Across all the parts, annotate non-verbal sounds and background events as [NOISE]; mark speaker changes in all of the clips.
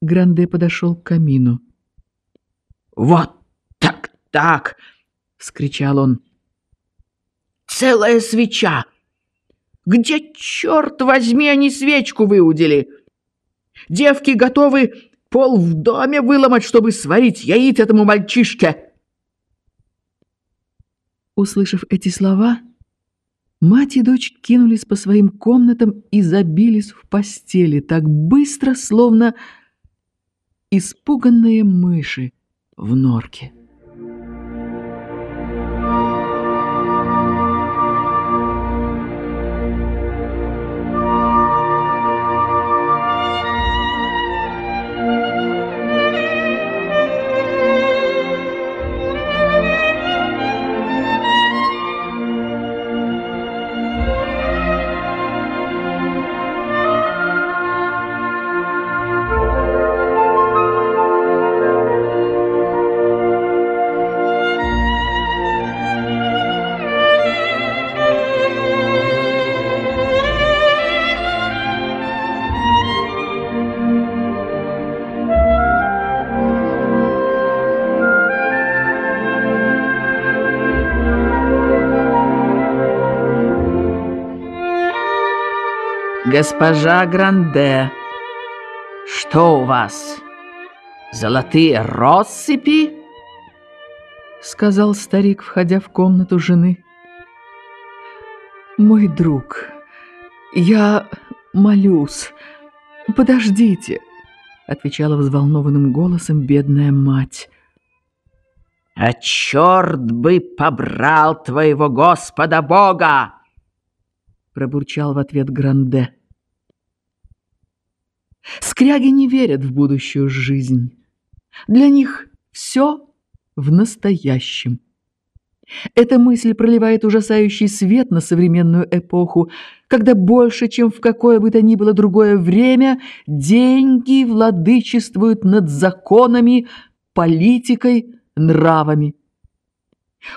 Speaker 1: Гранде подошел к камину.
Speaker 2: «Вот так-так!» — вскричал он. «Целая свеча! Где, черт возьми, они свечку выудили? Девки готовы пол в доме выломать, чтобы сварить яиц этому мальчишке!»
Speaker 1: Услышав эти слова, мать и дочь кинулись по своим комнатам и забились в постели так быстро, словно испуганные мыши в норке.
Speaker 2: «Госпожа Гранде, что у вас? Золотые россыпи?»
Speaker 1: Сказал старик, входя в комнату жены. «Мой друг, я молюсь. Подождите!» Отвечала взволнованным голосом бедная мать.
Speaker 2: «А черт бы побрал твоего Господа Бога!»
Speaker 1: Пробурчал в ответ Гранде. Скряги не верят в будущую жизнь. Для них все в настоящем. Эта мысль проливает ужасающий свет на современную эпоху, когда больше, чем в какое бы то ни было другое время, деньги владычествуют над законами, политикой, нравами.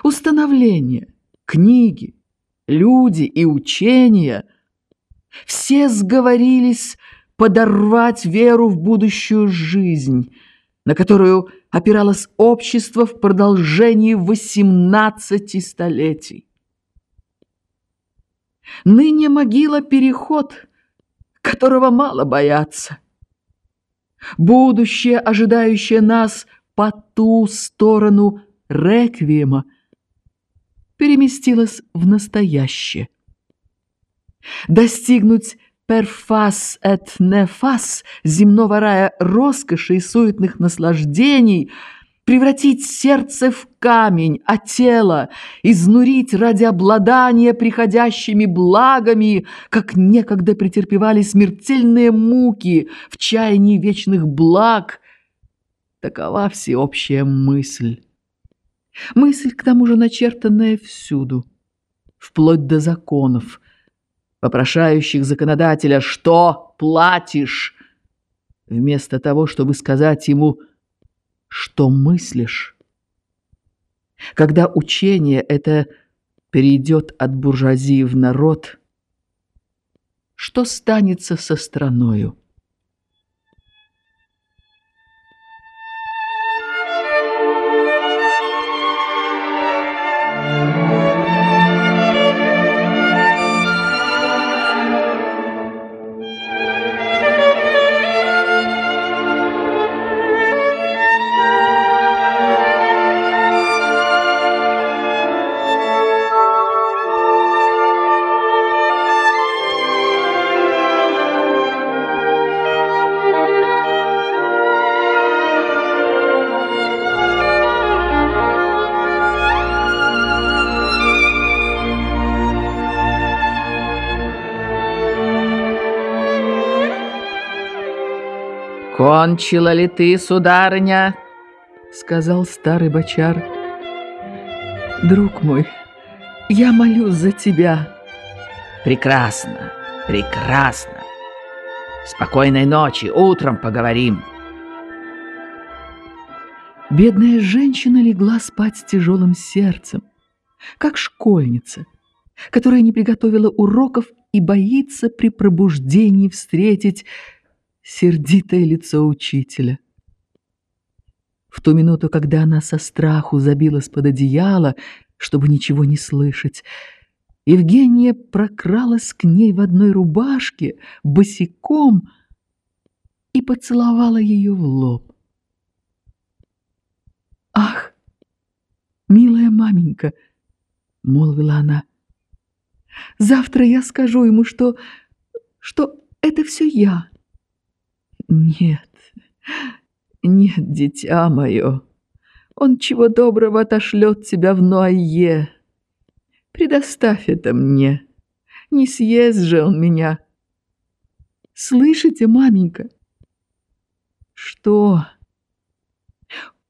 Speaker 1: Установления, книги, люди и учения – все сговорились подорвать веру в будущую жизнь, на которую опиралось общество в продолжении 18 столетий. Ныне могила – переход, которого мало бояться. Будущее, ожидающее нас по ту сторону реквиема, переместилось в настоящее. Достигнуть перфас et нефас земного рая роскоши и суетных наслаждений, превратить сердце в камень, а тело изнурить ради обладания приходящими благами, как некогда претерпевали смертельные муки в чаянии вечных благ. Такова всеобщая мысль. Мысль, к тому же, начертанная всюду, вплоть до законов – вопрошающих законодателя «Что платишь?» вместо того, чтобы сказать ему «Что мыслишь?». Когда учение это перейдет от буржуазии в народ, что станется со страною?
Speaker 2: «Кончила ли ты, сударыня?»
Speaker 1: — сказал старый бочар. «Друг мой, я молюсь за тебя».
Speaker 2: «Прекрасно, прекрасно. Спокойной ночи, утром поговорим».
Speaker 1: Бедная женщина легла спать с тяжелым сердцем, как школьница, которая не приготовила уроков и боится при пробуждении встретить сердитое лицо учителя. В ту минуту, когда она со страху забилась под одеяло, чтобы ничего не слышать, Евгения прокралась к ней в одной рубашке, босиком, и поцеловала ее в лоб. «Ах, милая маменька!» — молвила она. «Завтра я скажу ему, что... что это все я». «Нет, нет, дитя мое, он чего доброго отошлет тебя в Нуае. Предоставь это мне, не съест же он меня». «Слышите, маменька?» «Что?»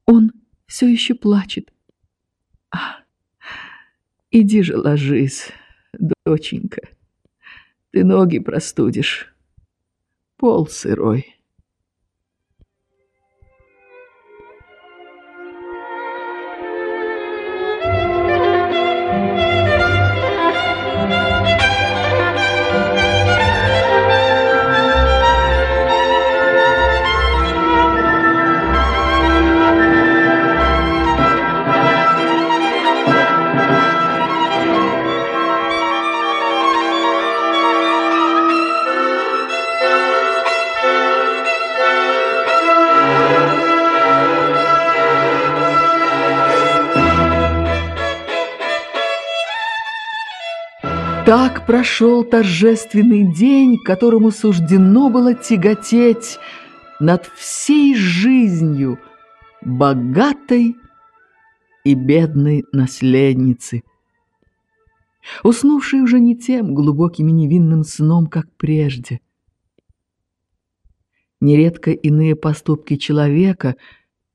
Speaker 1: «Он все еще плачет». А, «Иди же ложись, доченька, ты ноги простудишь, пол сырой». Так прошел торжественный день, которому суждено было тяготеть над всей жизнью богатой и бедной наследницы, уснувшей уже не тем глубоким и невинным сном, как прежде. Нередко иные поступки человека,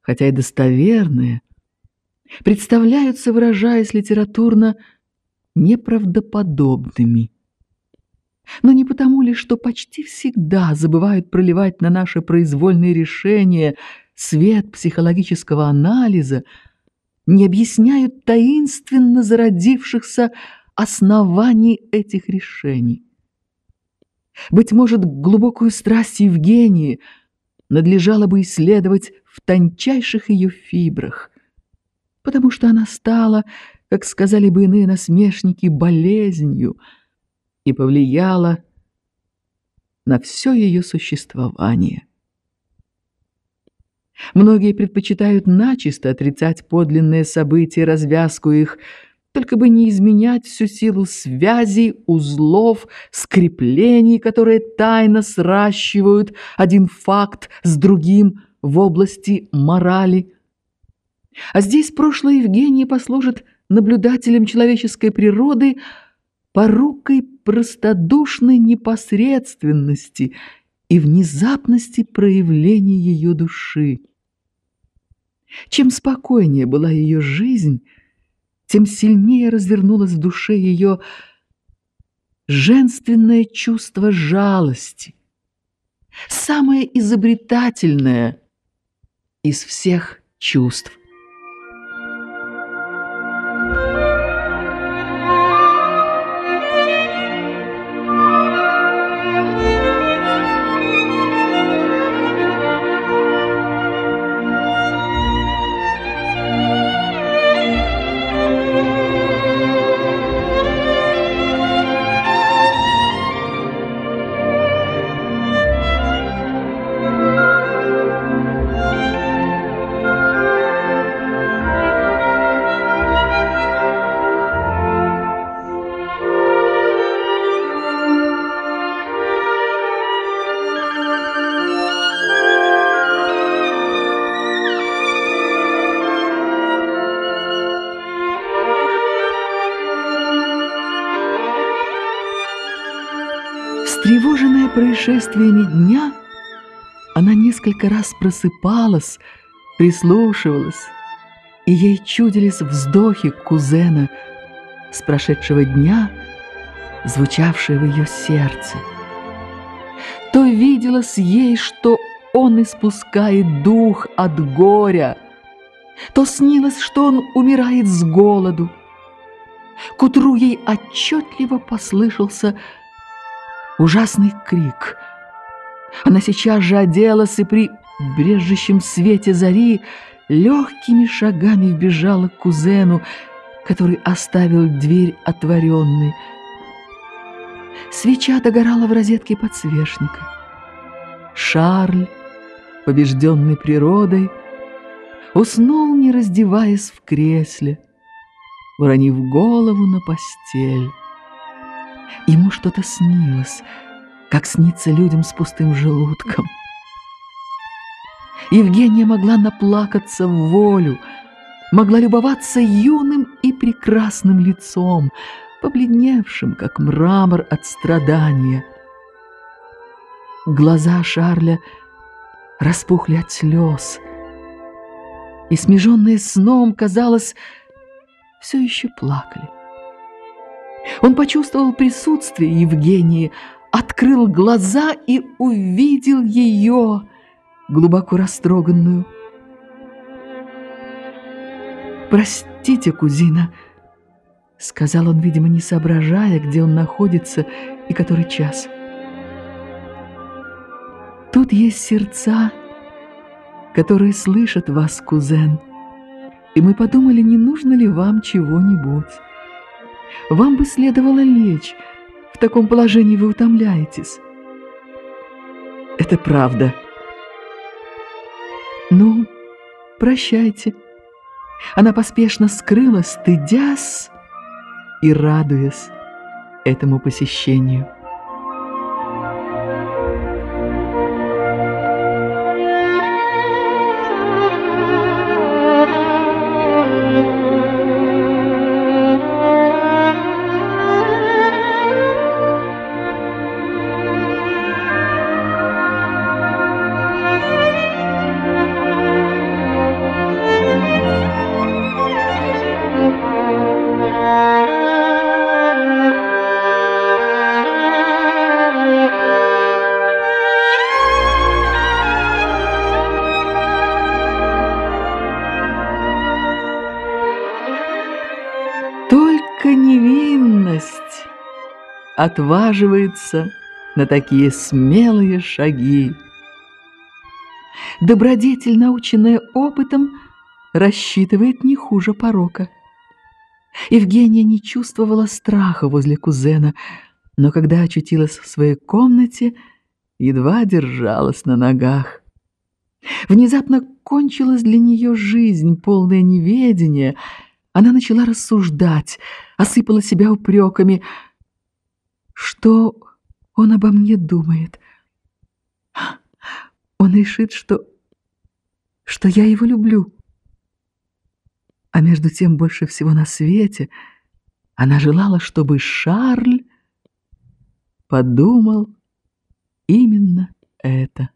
Speaker 1: хотя и достоверные, представляются, выражаясь литературно, неправдоподобными. Но не потому ли, что почти всегда забывают проливать на наши произвольные решения свет психологического анализа, не объясняют таинственно зародившихся оснований этих решений. Быть может, глубокую страсть Евгении надлежало бы исследовать в тончайших ее фибрах, потому что она стала как сказали бы иные насмешники, болезнью и повлияла на все ее существование. Многие предпочитают начисто отрицать подлинные события, развязку их, только бы не изменять всю силу связей, узлов, скреплений, которые тайно сращивают один факт с другим в области морали. А здесь прошлое Евгения послужит наблюдателем человеческой природы порукой простодушной непосредственности и внезапности проявления ее души. Чем спокойнее была ее жизнь, тем сильнее развернулось в душе ее женственное чувство жалости, самое изобретательное из всех чувств. Происшествиями дня, она несколько раз просыпалась, прислушивалась, и ей чудились вздохи кузена с прошедшего дня, звучавшие в ее сердце. То виделось ей, что он испускает дух от горя, то снилось, что он умирает с голоду. К утру ей отчетливо послышался ужасный крик. Она сейчас же оделась и при брежущем свете зари легкими шагами вбежала к кузену, который оставил дверь отворенной. Свеча догорала в розетке подсвечника. Шарль, побежденный природой, уснул, не раздеваясь в кресле, уронив голову на постель. Ему что-то снилось, как снится людям с пустым желудком. Евгения могла наплакаться в волю, могла любоваться юным и прекрасным лицом, побледневшим, как мрамор от страдания. Глаза Шарля распухли от слез, и, смеженные сном, казалось, все еще плакали. Он почувствовал присутствие Евгении, открыл глаза и увидел ее, глубоко растроганную. «Простите, кузина», — сказал он, видимо, не соображая, где он находится и который час. «Тут есть сердца, которые слышат вас, кузен, и мы подумали, не нужно ли вам чего-нибудь. Вам бы следовало лечь, в таком положении вы утомляетесь». «Это правда», «Ну, прощайте». Она поспешно скрылась, стыдясь и радуясь этому посещению. Отваживается на такие смелые шаги. Добродетель, наученная опытом, рассчитывает не хуже порока. Евгения не чувствовала страха возле кузена, но когда очутилась в своей комнате, едва держалась на ногах. Внезапно кончилась для нее жизнь, полная неведения. Она начала рассуждать, осыпала себя упреками — что он обо мне думает? Он решит, что... что я его люблю. А между тем больше всего на свете она желала, чтобы Шарль подумал именно это.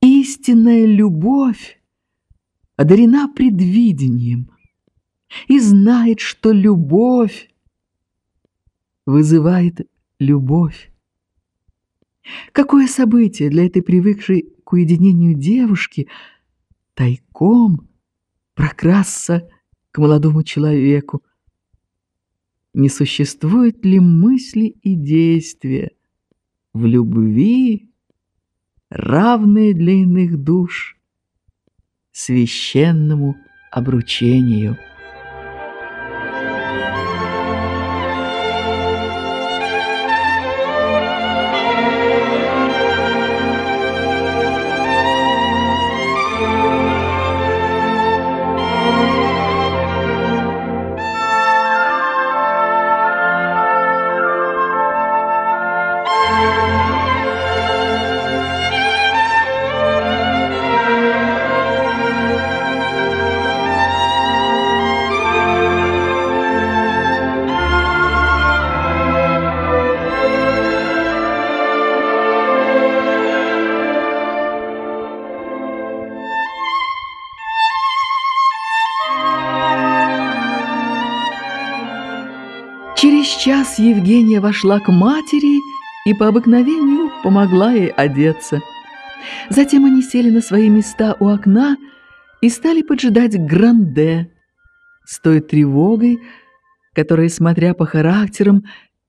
Speaker 1: Истинная любовь одарена предвидением и знает, что любовь вызывает любовь. Какое событие для этой привыкшей к уединению девушки тайком прокрасться к молодому человеку? Не существует ли мысли и действия в любви, равные для иных душ, священному обручению? Час Евгения вошла к матери и по обыкновению помогла ей одеться. Затем они сели на свои места у окна и стали поджидать Гранде с той тревогой, которая, смотря по характерам,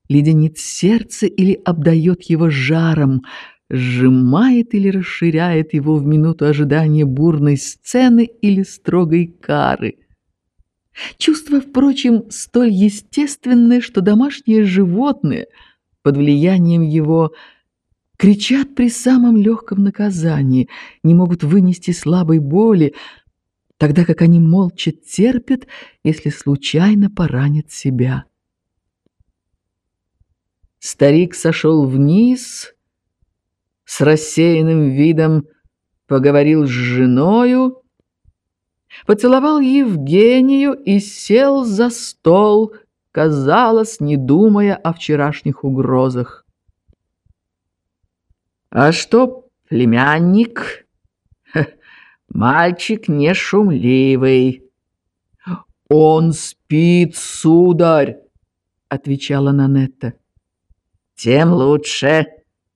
Speaker 1: леденит сердце или обдает его жаром, сжимает или расширяет его в минуту ожидания бурной сцены или строгой кары. Чувство, впрочем, столь естественное, что домашние животные под влиянием его кричат при самом легком наказании, не могут вынести слабой боли, тогда как они молча терпят, если случайно поранят себя. Старик сошел вниз, с рассеянным видом поговорил с женою, поцеловал Евгению и сел за стол, казалось, не думая о вчерашних угрозах. «А что, племянник?» [LAUGHS] «Мальчик не шумливый». «Он спит, сударь!» — отвечала Нанетта. «Тем лучше.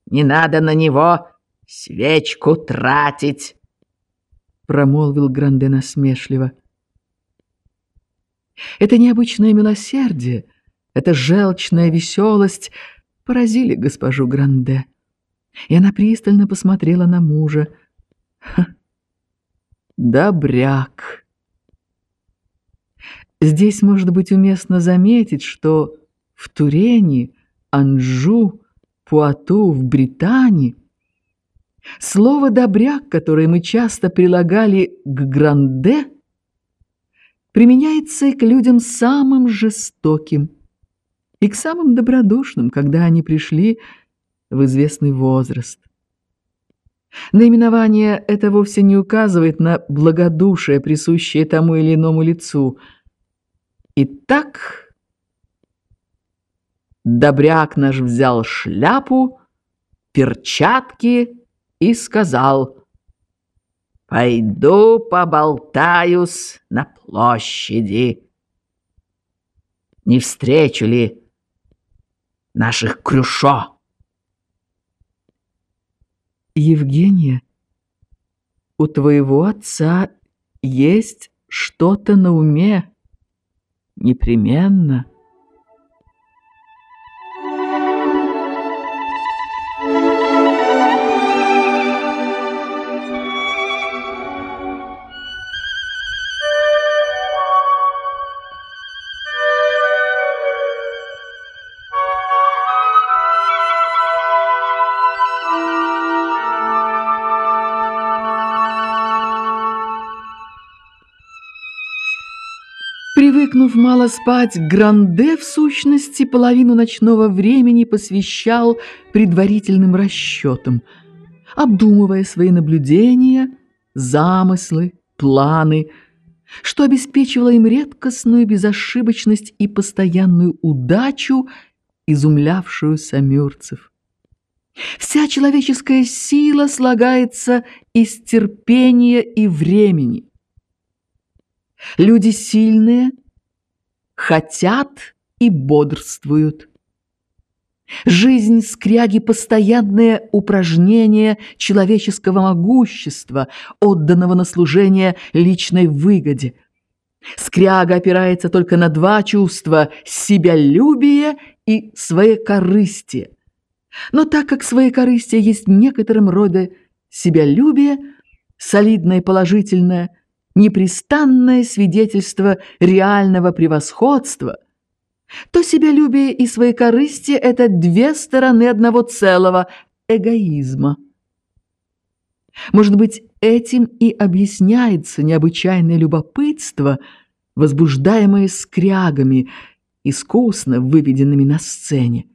Speaker 1: Не надо на него свечку тратить», — промолвил Гранде насмешливо. Это необычное милосердие, эта желчная веселость поразили госпожу Гранде, и она пристально посмотрела на мужа. Ха, добряк! Здесь, может быть, уместно заметить, что в Турене Анжу, Пуату, в Британии. Слово «добряк», которое мы часто прилагали к «гранде», применяется и к людям самым жестоким, и к самым добродушным, когда они пришли в известный возраст. Наименование это вовсе не указывает на благодушие, присущее тому или иному лицу. Итак, Добряк наш взял шляпу, перчатки и сказал «Пойду поболтаюсь на площади. Не встречу ли наших крюшо?» Евгения, у твоего отца есть что-то на уме. Непременно. Привыкнув мало спать, Гранде, в сущности, половину ночного времени посвящал предварительным расчетам, обдумывая свои наблюдения, замыслы, планы, что обеспечивало им редкостную безошибочность и постоянную удачу, изумлявшую самюрцев. Вся человеческая сила слагается из терпения и времени. Люди сильные хотят и бодрствуют. Жизнь скряги – постоянное упражнение человеческого могущества, отданного на служение личной выгоде. Скряга опирается только на два чувства – себялюбие и своекорыстие. Но так как своекорыстие есть некотором роде себялюбие, солидное и положительное – непрестанное свидетельство реального превосходства, то себялюбие и своекорыстие – это две стороны одного целого – эгоизма. Может быть, этим и объясняется необычайное любопытство, возбуждаемое скрягами, искусно выведенными на сцене.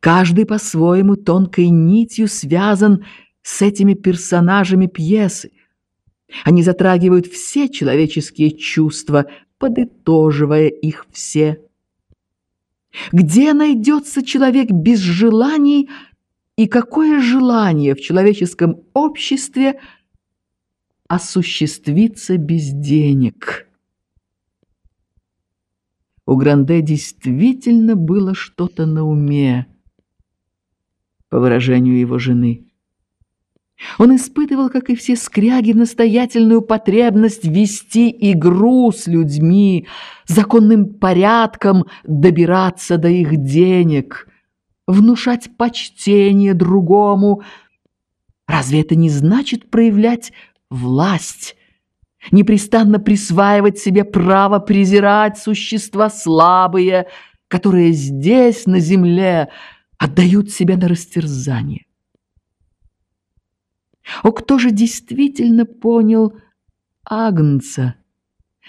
Speaker 1: Каждый по-своему тонкой нитью связан с этими персонажами пьесы – они затрагивают все человеческие чувства, подытоживая их все. Где найдется человек без желаний, и какое желание в человеческом обществе осуществиться без денег? У Гранде действительно было что-то на уме, по выражению его жены. Он испытывал, как и все скряги, настоятельную потребность вести игру с людьми, законным порядком добираться до их денег. внушать почтение другому. Разве это не значит проявлять власть, непрестанно присваивать себе право презирать существа слабые, которые здесь, на земле, отдают себя на растерзание? О, кто же действительно понял Агнца,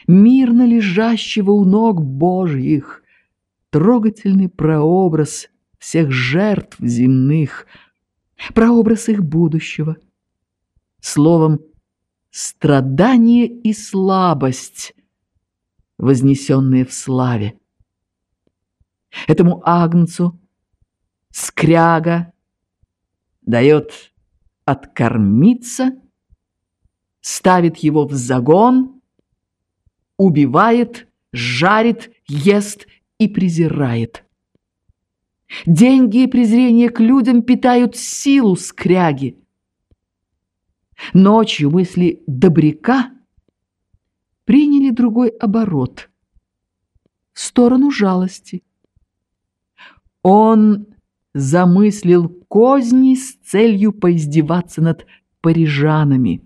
Speaker 1: мирно лежащего у ног Божьих, трогательный прообраз всех жертв земных, прообраз их будущего. Словом, страдание и слабость, вознесенные в славе. Этому агнцу скряга дает откормиться, ставит его в загон, убивает, жарит, ест и презирает. Деньги и презрение к людям питают силу скряги. Ночью мысли добряка приняли другой оборот в сторону жалости. Он замыслил козни с целью поиздеваться над парижанами.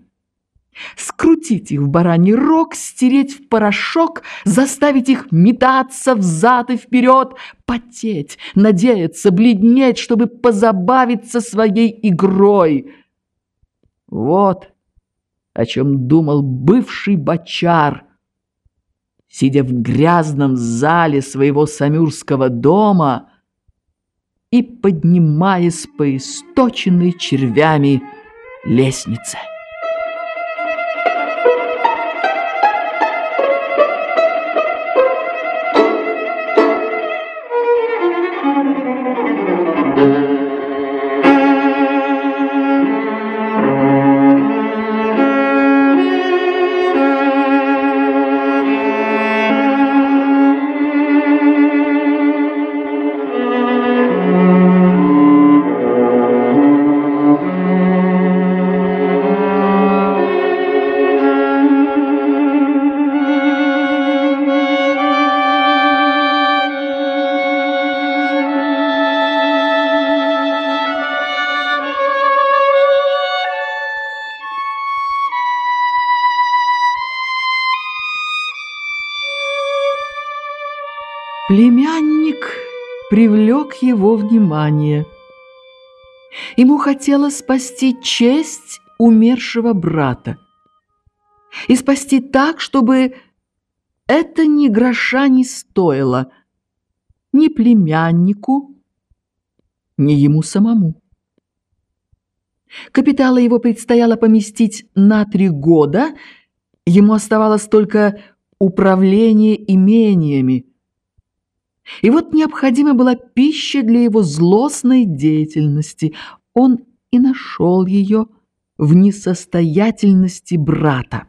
Speaker 1: Скрутить их в бараний рог, стереть в порошок, заставить их метаться взад и вперед, потеть, надеяться, бледнеть, чтобы позабавиться своей игрой. Вот о чем думал бывший бочар, сидя в грязном зале своего самюрского дома и поднимаясь по источенной червями лестнице. Племянник привлек его внимание. Ему хотелось спасти честь умершего брата. И спасти так, чтобы это ни гроша не стоило ни племяннику, ни ему самому. Капитала его предстояло поместить на три года, ему оставалось только управление имениями, и вот необходима была пища для его злостной деятельности. Он и нашел ее в несостоятельности брата.